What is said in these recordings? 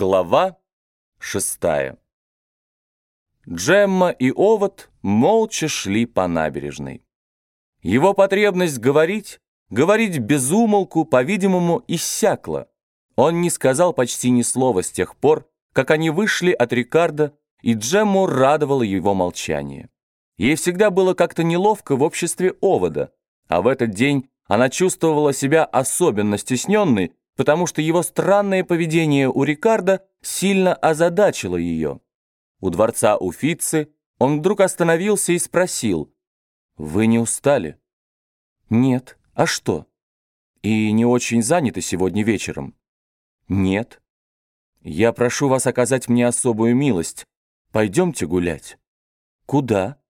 Глава шестая Джемма и Овод молча шли по набережной. Его потребность говорить, говорить без умолку, по-видимому, иссякла. Он не сказал почти ни слова с тех пор, как они вышли от Рикардо, и Джемму радовало его молчание. Ей всегда было как-то неловко в обществе Овода, а в этот день она чувствовала себя особенно стесненной, потому что его странное поведение у Рикардо сильно озадачило ее. У дворца Уфицы он вдруг остановился и спросил, «Вы не устали?» «Нет. А что?» «И не очень заняты сегодня вечером?» «Нет. Я прошу вас оказать мне особую милость. Пойдемте гулять». «Куда?»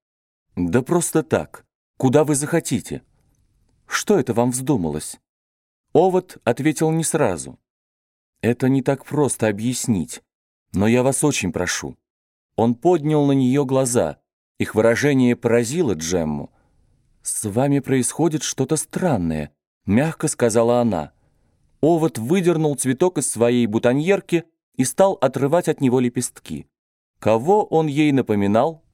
«Да просто так. Куда вы захотите?» «Что это вам вздумалось?» Овод ответил не сразу. «Это не так просто объяснить, но я вас очень прошу». Он поднял на нее глаза. Их выражение поразило Джемму. «С вами происходит что-то странное», — мягко сказала она. Овод выдернул цветок из своей бутоньерки и стал отрывать от него лепестки. Кого он ей напоминал?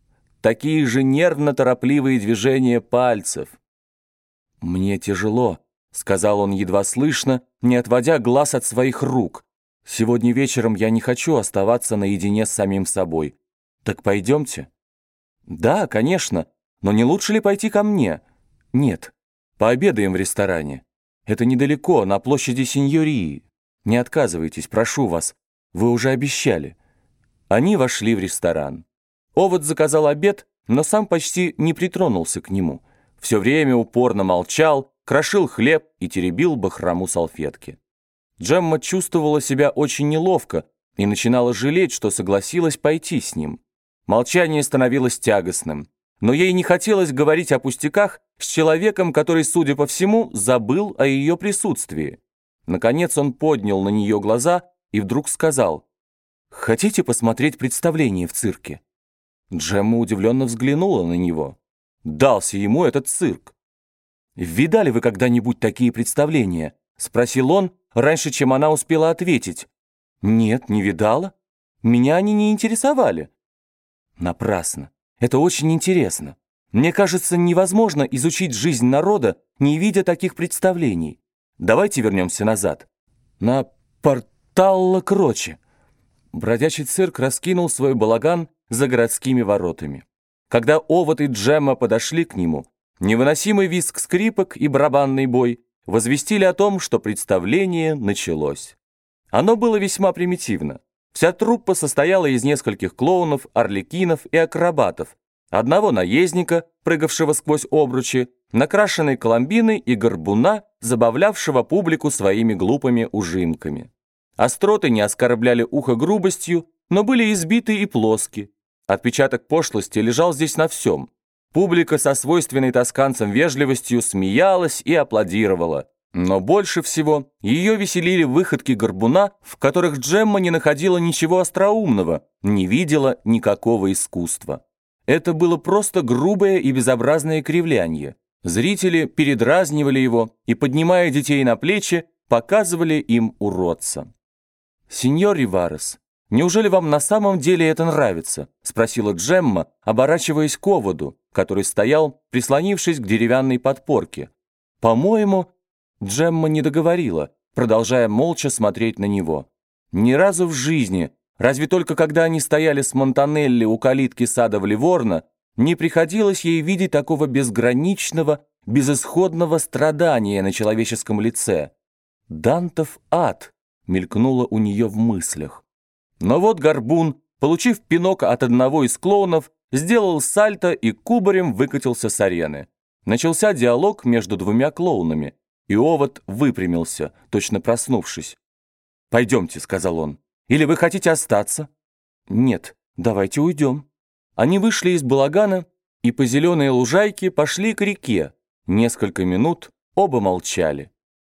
Такие же нервно-торопливые движения пальцев. «Мне тяжело», — сказал он едва слышно, не отводя глаз от своих рук. «Сегодня вечером я не хочу оставаться наедине с самим собой. Так пойдемте?» «Да, конечно, но не лучше ли пойти ко мне?» «Нет, пообедаем в ресторане. Это недалеко, на площади Синьории. Не отказывайтесь, прошу вас, вы уже обещали». Они вошли в ресторан. Овод заказал обед, но сам почти не притронулся к нему. Все время упорно молчал, крошил хлеб и теребил бахрому салфетки. Джемма чувствовала себя очень неловко и начинала жалеть, что согласилась пойти с ним. Молчание становилось тягостным, но ей не хотелось говорить о пустяках с человеком, который, судя по всему, забыл о ее присутствии. Наконец он поднял на нее глаза и вдруг сказал, «Хотите посмотреть представление в цирке?» Джемма удивленно взглянула на него. Дался ему этот цирк. «Видали вы когда-нибудь такие представления?» — спросил он, раньше, чем она успела ответить. «Нет, не видала. Меня они не интересовали». «Напрасно. Это очень интересно. Мне кажется, невозможно изучить жизнь народа, не видя таких представлений. Давайте вернемся назад. На Порталла Кроче». Бродячий цирк раскинул свой балаган за городскими воротами. Когда Овод и Джемма подошли к нему, Невыносимый визг скрипок и барабанный бой возвестили о том, что представление началось. Оно было весьма примитивно. Вся труппа состояла из нескольких клоунов, орликинов и акробатов, одного наездника, прыгавшего сквозь обручи, накрашенной коломбины и горбуна, забавлявшего публику своими глупыми ужимками. Остроты не оскорбляли ухо грубостью, но были избиты и плоски. Отпечаток пошлости лежал здесь на всем. Публика со свойственной тосканцам вежливостью смеялась и аплодировала. Но больше всего ее веселили выходки горбуна, в которых Джемма не находила ничего остроумного, не видела никакого искусства. Это было просто грубое и безобразное кривляние. Зрители передразнивали его и, поднимая детей на плечи, показывали им уродца. «Сеньор Риварес, неужели вам на самом деле это нравится?» — спросила Джемма, оборачиваясь к оводу который стоял, прислонившись к деревянной подпорке. По-моему, Джемма не договорила, продолжая молча смотреть на него. Ни разу в жизни, разве только когда они стояли с Монтанелли у калитки сада в Ливорно, не приходилось ей видеть такого безграничного, безысходного страдания на человеческом лице. «Дантов ад!» мелькнуло у нее в мыслях. Но вот Горбун, получив пинок от одного из клоунов, сделал сальто и кубарем выкатился с арены. Начался диалог между двумя клоунами, и Овод выпрямился, точно проснувшись. «Пойдемте», — сказал он. «Или вы хотите остаться?» «Нет, давайте уйдем». Они вышли из балагана и по зеленой лужайке пошли к реке. Несколько минут оба молчали.